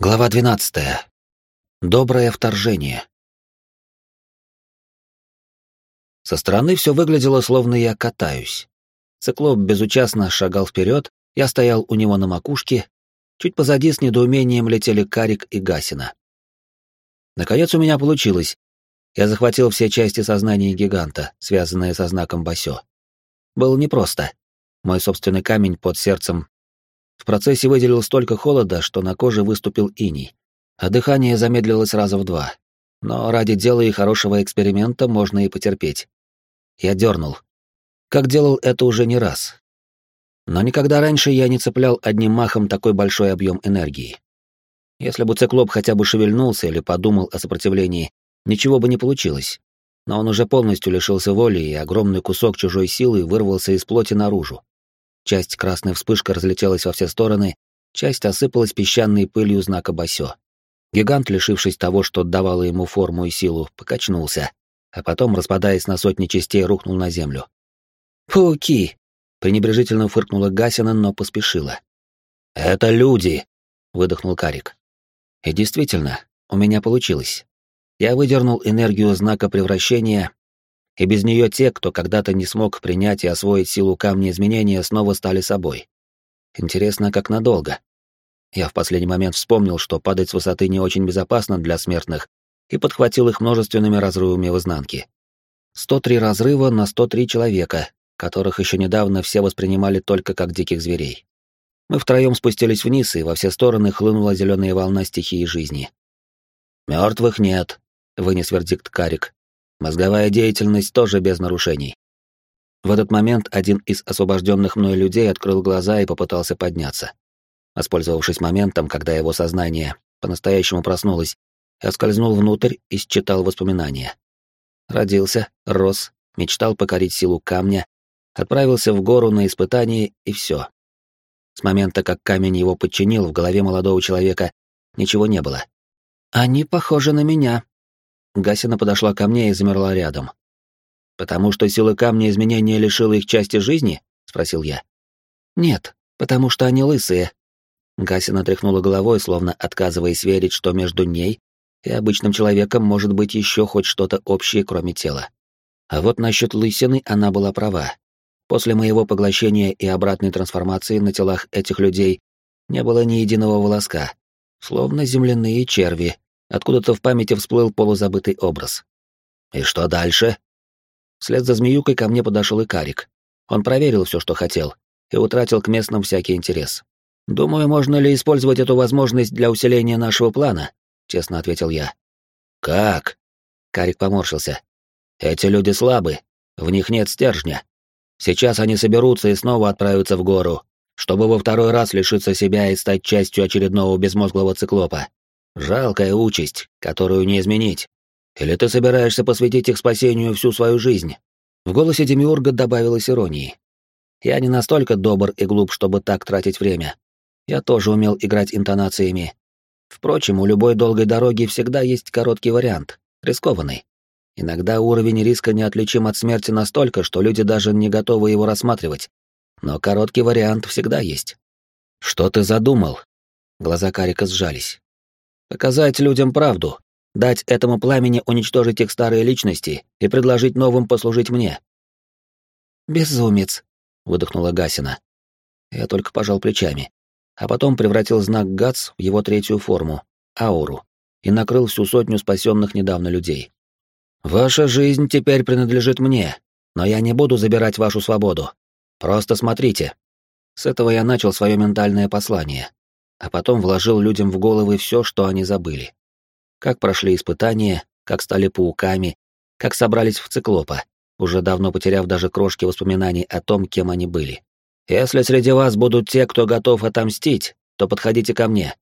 Глава 12. Доброе вторжение. Со стороны все выглядело, словно я катаюсь. Циклоп безучастно шагал вперед, я стоял у него на макушке, чуть позади с недоумением летели Карик и Гасина. Наконец у меня получилось. Я захватил все части сознания гиганта, связанные со знаком Басё. Было непросто. Мой собственный камень под сердцем в процессе выделил столько холода, что на коже выступил иней, а дыхание замедлилось раза в два. Но ради дела и хорошего эксперимента можно и потерпеть. Я дернул. Как делал это уже не раз. Но никогда раньше я не цеплял одним махом такой большой объем энергии. Если бы циклоп хотя бы шевельнулся или подумал о сопротивлении, ничего бы не получилось. Но он уже полностью лишился воли, и огромный кусок чужой силы вырвался из плоти наружу. Часть красной вспышка разлетелась во все стороны, часть осыпалась песчаной пылью знака Басё. Гигант, лишившись того, что давало ему форму и силу, покачнулся, а потом, распадаясь на сотни частей, рухнул на землю. «Пауки!» — пренебрежительно фыркнула Гасина, но поспешила. «Это люди!» — выдохнул Карик. И действительно, у меня получилось. Я выдернул энергию знака превращения и без нее те, кто когда-то не смог принять и освоить силу камня изменения, снова стали собой. Интересно, как надолго? Я в последний момент вспомнил, что падать с высоты не очень безопасно для смертных, и подхватил их множественными разрывами в изнанке. 103 разрыва на 103 человека, которых еще недавно все воспринимали только как диких зверей. Мы втроем спустились вниз, и во все стороны хлынула зеленая волна стихии жизни. Мертвых нет, вынес вердикт Карик, Мозговая деятельность тоже без нарушений. В этот момент один из освобожденных мной людей открыл глаза и попытался подняться. Воспользовавшись моментом, когда его сознание по-настоящему проснулось, я скользнул внутрь и считал воспоминания. Родился, рос, мечтал покорить силу камня, отправился в гору на испытание и все. С момента, как камень его подчинил, в голове молодого человека ничего не было. «Они похожи на меня», Гасина подошла ко мне и замерла рядом. «Потому что сила камня изменения лишила их части жизни?» — спросил я. «Нет, потому что они лысые». Гасина тряхнула головой, словно отказываясь верить, что между ней и обычным человеком может быть еще хоть что-то общее, кроме тела. А вот насчет лысины она была права. После моего поглощения и обратной трансформации на телах этих людей не было ни единого волоска, словно земляные черви, Откуда-то в памяти всплыл полузабытый образ. «И что дальше?» Вслед за змеюкой ко мне подошел и Карик. Он проверил все, что хотел, и утратил к местным всякий интерес. «Думаю, можно ли использовать эту возможность для усиления нашего плана?» — честно ответил я. «Как?» — Карик поморщился. «Эти люди слабы, в них нет стержня. Сейчас они соберутся и снова отправятся в гору, чтобы во второй раз лишиться себя и стать частью очередного безмозглого циклопа. Жалкая участь, которую не изменить. Или ты собираешься посвятить их спасению всю свою жизнь?» В голосе Демиурга добавилось иронии. «Я не настолько добр и глуп, чтобы так тратить время. Я тоже умел играть интонациями. Впрочем, у любой долгой дороги всегда есть короткий вариант, рискованный. Иногда уровень риска неотличим от смерти настолько, что люди даже не готовы его рассматривать. Но короткий вариант всегда есть. «Что ты задумал?» Глаза Карика сжались. Показать людям правду, дать этому пламени уничтожить их старые личности и предложить новым послужить мне. «Безумец», — выдохнула Гасина. Я только пожал плечами, а потом превратил знак ГАЦ в его третью форму — ауру, и накрыл всю сотню спасенных недавно людей. «Ваша жизнь теперь принадлежит мне, но я не буду забирать вашу свободу. Просто смотрите». С этого я начал свое ментальное послание, а потом вложил людям в головы все, что они забыли. Как прошли испытания, как стали пауками, как собрались в циклопа, уже давно потеряв даже крошки воспоминаний о том, кем они были. Если среди вас будут те, кто готов отомстить, то подходите ко мне.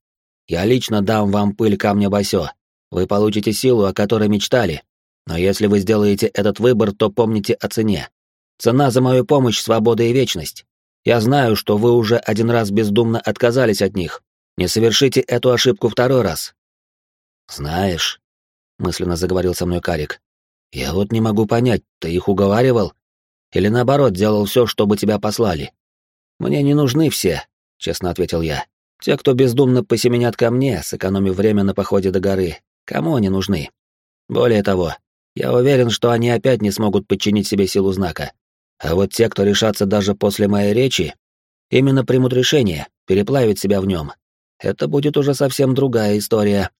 Я лично дам вам пыль камня Басё. Вы получите силу, о которой мечтали. Но если вы сделаете этот выбор, то помните о цене. Цена за мою помощь — свобода и вечность. Я знаю, что вы уже один раз бездумно отказались от них, не совершите эту ошибку второй раз. Знаешь, мысленно заговорил со мной Карик. Я вот не могу понять, ты их уговаривал или наоборот делал все, чтобы тебя послали? Мне не нужны все, честно ответил я. Те, кто бездумно посеменят ко мне, сэкономив время на походе до горы, кому они нужны? Более того, я уверен, что они опять не смогут подчинить себе силу знака. А вот те, кто решатся даже после моей речи, именно примут решение переплавить себя в нем. Это будет уже совсем другая история.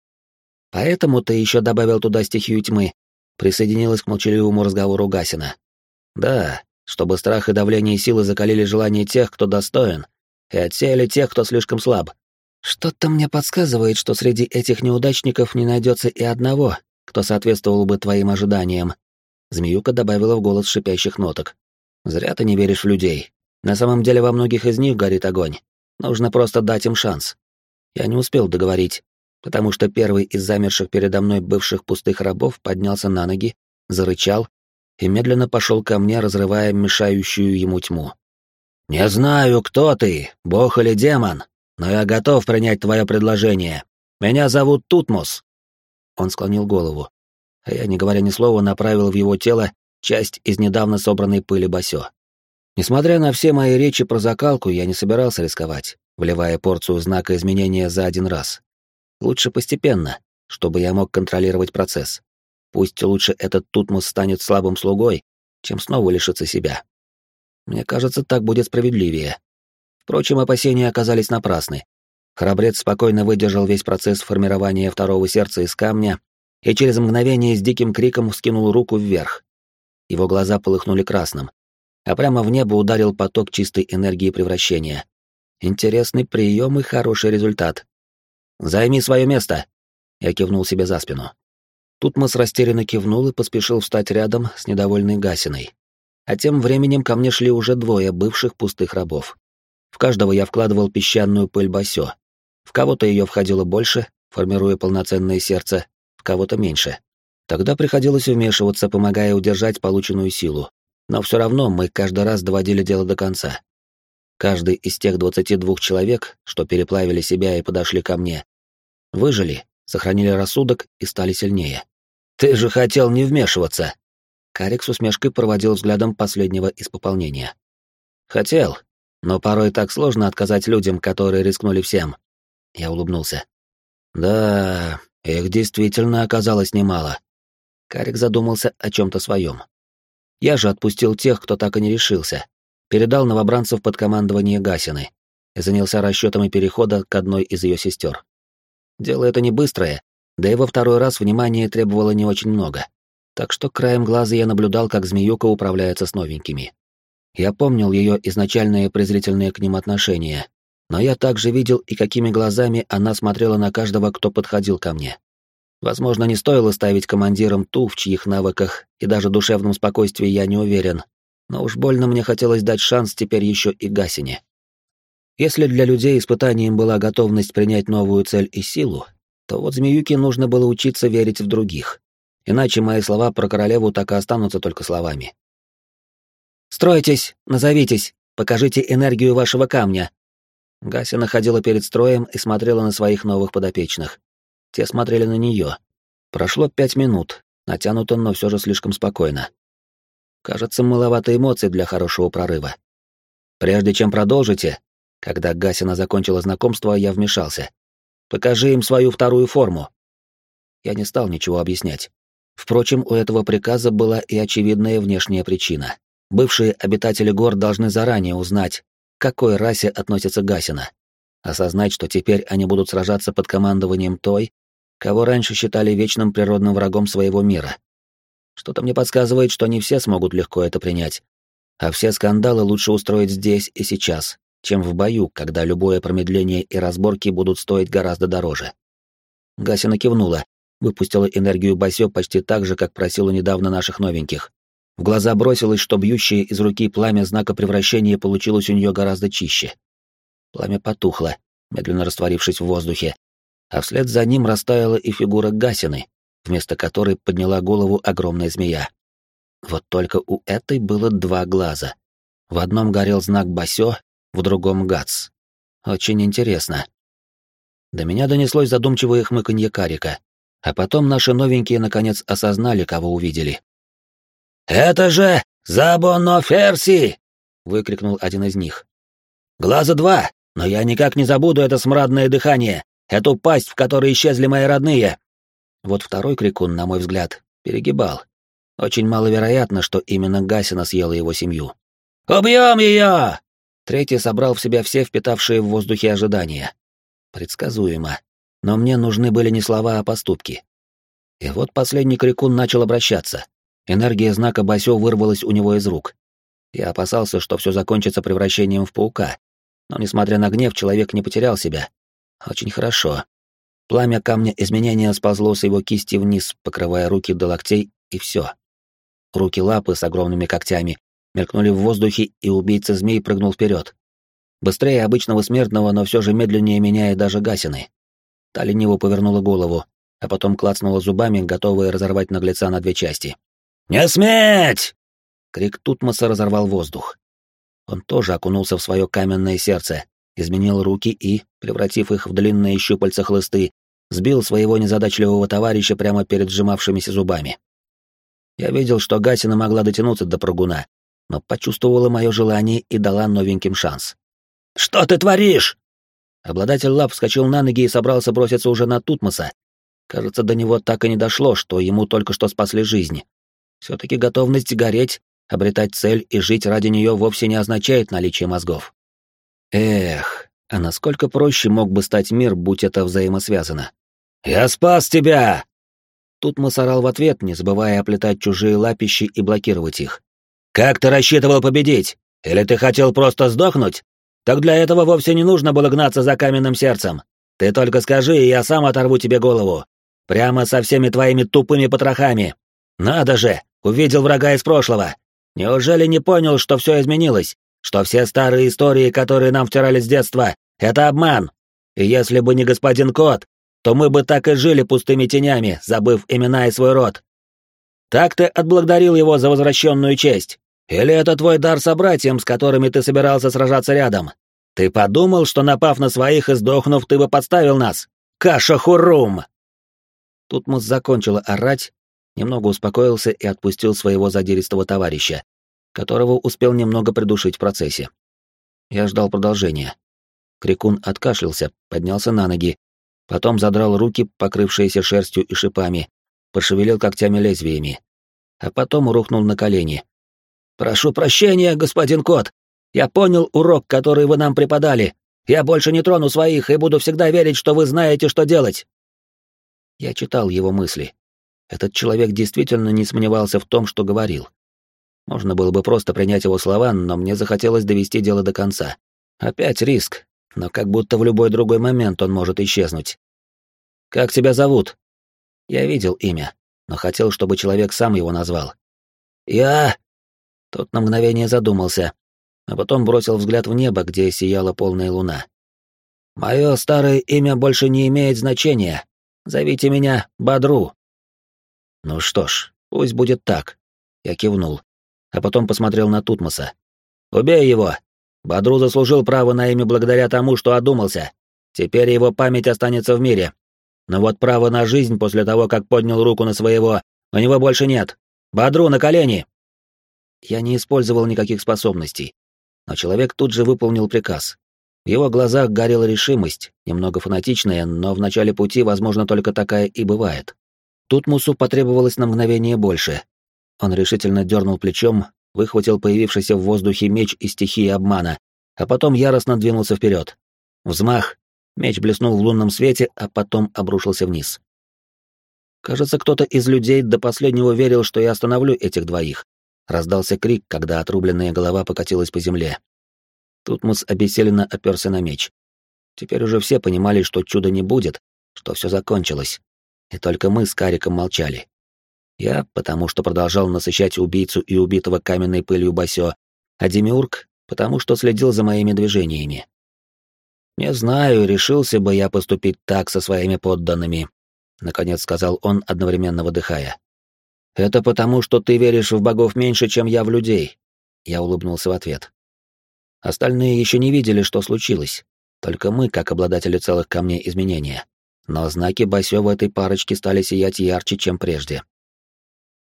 Поэтому ты еще добавил туда стихию тьмы, присоединилась к молчаливому разговору Гасина. Да, чтобы страх и давление силы закалили желание тех, кто достоин, и отсеяли тех, кто слишком слаб. Что-то мне подсказывает, что среди этих неудачников не найдется и одного, кто соответствовал бы твоим ожиданиям. Змеюка добавила в голос шипящих ноток. Зря ты не веришь в людей. На самом деле во многих из них горит огонь. Нужно просто дать им шанс. Я не успел договорить, потому что первый из замерших передо мной бывших пустых рабов поднялся на ноги, зарычал и медленно пошел ко мне, разрывая мешающую ему тьму. «Не знаю, кто ты, бог или демон, но я готов принять твое предложение. Меня зовут Тутмос». Он склонил голову, а я, не говоря ни слова, направил в его тело часть из недавно собранной пыли басё. Несмотря на все мои речи про закалку, я не собирался рисковать, вливая порцию знака изменения за один раз. Лучше постепенно, чтобы я мог контролировать процесс. Пусть лучше этот Тутмос станет слабым слугой, чем снова лишиться себя. Мне кажется, так будет справедливее. Впрочем, опасения оказались напрасны. Храбрец спокойно выдержал весь процесс формирования второго сердца из камня и через мгновение с диким криком вскинул руку вверх. Его глаза полыхнули красным, а прямо в небо ударил поток чистой энергии превращения. Интересный прием и хороший результат. «Займи свое место!» Я кивнул себе за спину. Тутмос растерянно кивнул и поспешил встать рядом с недовольной Гасиной. А тем временем ко мне шли уже двое бывших пустых рабов. В каждого я вкладывал песчаную пыль басё. В кого-то ее входило больше, формируя полноценное сердце, в кого-то меньше. Тогда приходилось вмешиваться, помогая удержать полученную силу. Но все равно мы каждый раз доводили дело до конца. Каждый из тех 22 человек, что переплавили себя и подошли ко мне, выжили, сохранили рассудок и стали сильнее. «Ты же хотел не вмешиваться!» Карик с усмешкой проводил взглядом последнего из пополнения. «Хотел, но порой так сложно отказать людям, которые рискнули всем». Я улыбнулся. «Да, их действительно оказалось немало». Карик задумался о чем-то своем. Я же отпустил тех, кто так и не решился, передал новобранцев под командование Гасины и занялся расчетами перехода к одной из ее сестер. Дело это не быстрое, да и во второй раз внимания требовало не очень много. Так что краем глаза я наблюдал, как змеюка управляется с новенькими. Я помнил ее изначальное презрительное к ним отношение, но я также видел и какими глазами она смотрела на каждого, кто подходил ко мне. Возможно, не стоило ставить командиром ту, в чьих навыках и даже душевном спокойствии я не уверен, но уж больно мне хотелось дать шанс теперь еще и Гасине. Если для людей испытанием была готовность принять новую цель и силу, то вот Змеюке нужно было учиться верить в других. Иначе мои слова про королеву так и останутся только словами. «Стройтесь, назовитесь, покажите энергию вашего камня». Гася находила перед строем и смотрела на своих новых подопечных. Те смотрели на нее. Прошло пять минут, натянуто, но все же слишком спокойно. Кажется, маловато эмоций для хорошего прорыва. Прежде чем продолжите, когда Гасина закончила знакомство, я вмешался. Покажи им свою вторую форму. Я не стал ничего объяснять. Впрочем, у этого приказа была и очевидная внешняя причина. Бывшие обитатели гор должны заранее узнать, к какой расе относится Гасина. Осознать, что теперь они будут сражаться под командованием той, кого раньше считали вечным природным врагом своего мира. Что-то мне подсказывает, что не все смогут легко это принять. А все скандалы лучше устроить здесь и сейчас, чем в бою, когда любое промедление и разборки будут стоить гораздо дороже. Гасина кивнула, выпустила энергию Басё почти так же, как просила недавно наших новеньких. В глаза бросилось, что бьющее из руки пламя знака превращения получилось у нее гораздо чище. Пламя потухло, медленно растворившись в воздухе, а вслед за ним растаяла и фигура Гасины, вместо которой подняла голову огромная змея. Вот только у этой было два глаза. В одном горел знак Басё, в другом — Гац. Очень интересно. До меня донеслось задумчивое хмыканье Карика, а потом наши новенькие наконец осознали, кого увидели. «Это же Забоно Ферси!» — выкрикнул один из них. «Глаза два! Но я никак не забуду это смрадное дыхание, эту пасть, в которой исчезли мои родные. Вот второй крикун, на мой взгляд, перегибал. Очень маловероятно, что именно Гасина съела его семью. «Убьем ее!» Третий собрал в себя все впитавшие в воздухе ожидания. Предсказуемо. Но мне нужны были не слова, а поступки. И вот последний крикун начал обращаться. Энергия знака Басё вырвалась у него из рук. Я опасался, что все закончится превращением в паука. Но, несмотря на гнев, человек не потерял себя. Очень хорошо. Пламя камня изменения сползло с его кисти вниз, покрывая руки до локтей, и все. Руки-лапы с огромными когтями мелькнули в воздухе, и убийца змей прыгнул вперед. Быстрее обычного смертного, но все же медленнее меня и даже Гасины. Та лениво повернула голову, а потом клацнула зубами, готовая разорвать наглеца на две части. «Не сметь!» Крик Тутмоса разорвал воздух. Он тоже окунулся в свое каменное сердце, изменил руки и, превратив их в длинные щупальца хлысты, сбил своего незадачливого товарища прямо перед сжимавшимися зубами. Я видел, что Гасина могла дотянуться до прыгуна, но почувствовала мое желание и дала новеньким шанс. «Что ты творишь?» Обладатель лап вскочил на ноги и собрался броситься уже на Тутмоса. Кажется, до него так и не дошло, что ему только что спасли жизнь. Все-таки готовность гореть, обретать цель и жить ради нее вовсе не означает наличие мозгов. Эх, а насколько проще мог бы стать мир, будь это взаимосвязано. «Я спас тебя!» Тут Масарал в ответ, не забывая оплетать чужие лапищи и блокировать их. «Как ты рассчитывал победить? Или ты хотел просто сдохнуть? Так для этого вовсе не нужно было гнаться за каменным сердцем. Ты только скажи, и я сам оторву тебе голову. Прямо со всеми твоими тупыми потрохами. Надо же, увидел врага из прошлого. Неужели не понял, что все изменилось? Что все старые истории, которые нам втирали с детства, — это обман. И если бы не господин Кот, то мы бы так и жили пустыми тенями, забыв имена и свой род. Так ты отблагодарил его за возвращенную честь? Или это твой дар собратьям, с которыми ты собирался сражаться рядом? Ты подумал, что напав на своих и сдохнув, ты бы подставил нас? Каша-хурум!» Тут Мус закончила орать, немного успокоился и отпустил своего задиристого товарища, которого успел немного придушить в процессе. Я ждал продолжения. Крикун откашлялся, поднялся на ноги, потом задрал руки, покрывшиеся шерстью и шипами, пошевелил когтями-лезвиями, а потом рухнул на колени. «Прошу прощения, господин кот! Я понял урок, который вы нам преподали. Я больше не трону своих и буду всегда верить, что вы знаете, что делать!» Я читал его мысли. Этот человек действительно не сомневался в том, что говорил. Можно было бы просто принять его слова, но мне захотелось довести дело до конца. Опять риск, но как будто в любой другой момент он может исчезнуть. «Как тебя зовут?» Я видел имя, но хотел, чтобы человек сам его назвал. «Я...» Тот на мгновение задумался, а потом бросил взгляд в небо, где сияла полная луна. «Мое старое имя больше не имеет значения. Зовите меня Бадру». «Ну что ж, пусть будет так», — я кивнул а потом посмотрел на Тутмоса. «Убей его! Бадру заслужил право на имя благодаря тому, что одумался. Теперь его память останется в мире. Но вот право на жизнь после того, как поднял руку на своего, у него больше нет. Бадру, на колени!» Я не использовал никаких способностей, но человек тут же выполнил приказ. В его глазах горела решимость, немного фанатичная, но в начале пути, возможно, только такая и бывает. Тут Мусу потребовалось на мгновение больше, он решительно дернул плечом, выхватил появившийся в воздухе меч из стихии обмана, а потом яростно двинулся вперед. Взмах, меч блеснул в лунном свете, а потом обрушился вниз. Кажется, кто-то из людей до последнего верил, что я остановлю этих двоих. Раздался крик, когда отрубленная голова покатилась по земле. Тутмус обессиленно оперся на меч. Теперь уже все понимали, что чуда не будет, что все закончилось. И только мы с Кариком молчали. Я, потому что продолжал насыщать убийцу и убитого каменной пылью Басё, а Демиург, потому что следил за моими движениями. «Не знаю, решился бы я поступить так со своими подданными», — наконец сказал он, одновременно выдыхая. «Это потому, что ты веришь в богов меньше, чем я в людей», — я улыбнулся в ответ. Остальные еще не видели, что случилось, только мы, как обладатели целых камней изменения. Но знаки Басё в этой парочке стали сиять ярче, чем прежде.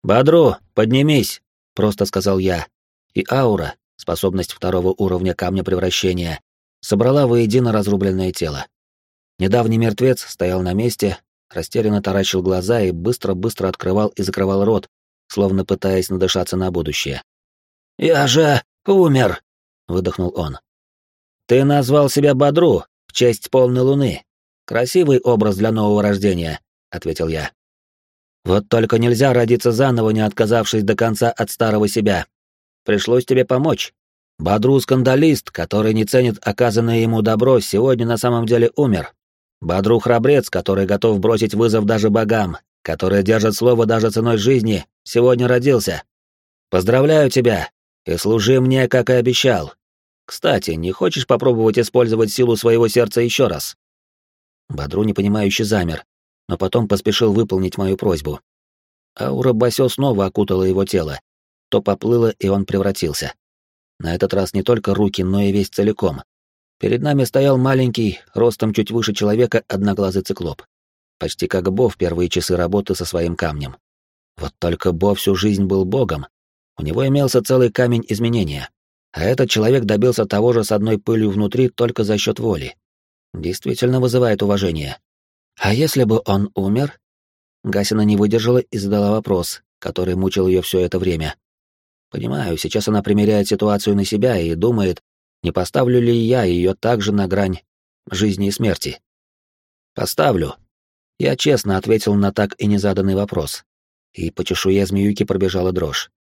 «Бадру, поднимись!» — просто сказал я. И аура, способность второго уровня камня превращения, собрала воедино разрубленное тело. Недавний мертвец стоял на месте, растерянно таращил глаза и быстро-быстро открывал и закрывал рот, словно пытаясь надышаться на будущее. «Я же умер!» — выдохнул он. «Ты назвал себя Бодру в честь полной луны. Красивый образ для нового рождения», — ответил я. «Вот только нельзя родиться заново, не отказавшись до конца от старого себя. Пришлось тебе помочь. Бодру — скандалист, который не ценит оказанное ему добро, сегодня на самом деле умер. Бодру — храбрец, который готов бросить вызов даже богам, который держит слово даже ценой жизни, сегодня родился. Поздравляю тебя, и служи мне, как и обещал. Кстати, не хочешь попробовать использовать силу своего сердца еще раз?» Бодру непонимающе замер, но потом поспешил выполнить мою просьбу. Аура Басё снова окутала его тело. То поплыло, и он превратился. На этот раз не только руки, но и весь целиком. Перед нами стоял маленький, ростом чуть выше человека, одноглазый циклоп. Почти как Бо в первые часы работы со своим камнем. Вот только Бо всю жизнь был богом. У него имелся целый камень изменения. А этот человек добился того же с одной пылью внутри только за счет воли. Действительно вызывает уважение. А если бы он умер? Гасина не выдержала и задала вопрос, который мучил ее все это время. Понимаю, сейчас она примеряет ситуацию на себя и думает, не поставлю ли я ее также на грань жизни и смерти. Поставлю. Я честно ответил на так и незаданный вопрос. И по чешуе змеюки пробежала дрожь.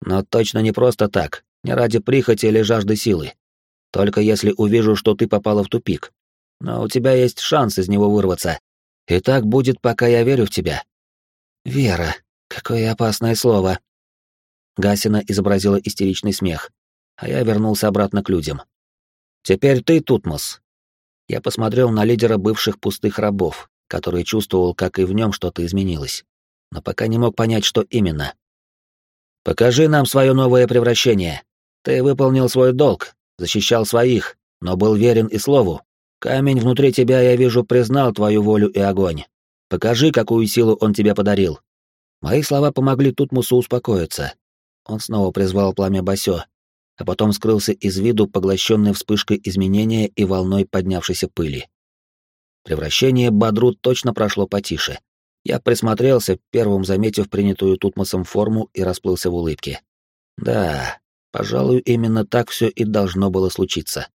Но точно не просто так, не ради прихоти или жажды силы. Только если увижу, что ты попала в тупик. Но у тебя есть шанс из него вырваться. И так будет, пока я верю в тебя. Вера. Какое опасное слово. Гасина изобразила истеричный смех, а я вернулся обратно к людям. Теперь ты, Тутмос. Я посмотрел на лидера бывших пустых рабов, который чувствовал, как и в нем что-то изменилось, но пока не мог понять, что именно. Покажи нам свое новое превращение. Ты выполнил свой долг, защищал своих, но был верен и слову. Камень внутри тебя, я вижу, признал твою волю и огонь. Покажи, какую силу он тебе подарил. Мои слова помогли Тутмусу успокоиться. Он снова призвал пламя Басё, а потом скрылся из виду, поглощенный вспышкой изменения и волной поднявшейся пыли. Превращение Бадру точно прошло потише. Я присмотрелся, первым заметив принятую Тутмосом форму и расплылся в улыбке. Да, пожалуй, именно так все и должно было случиться.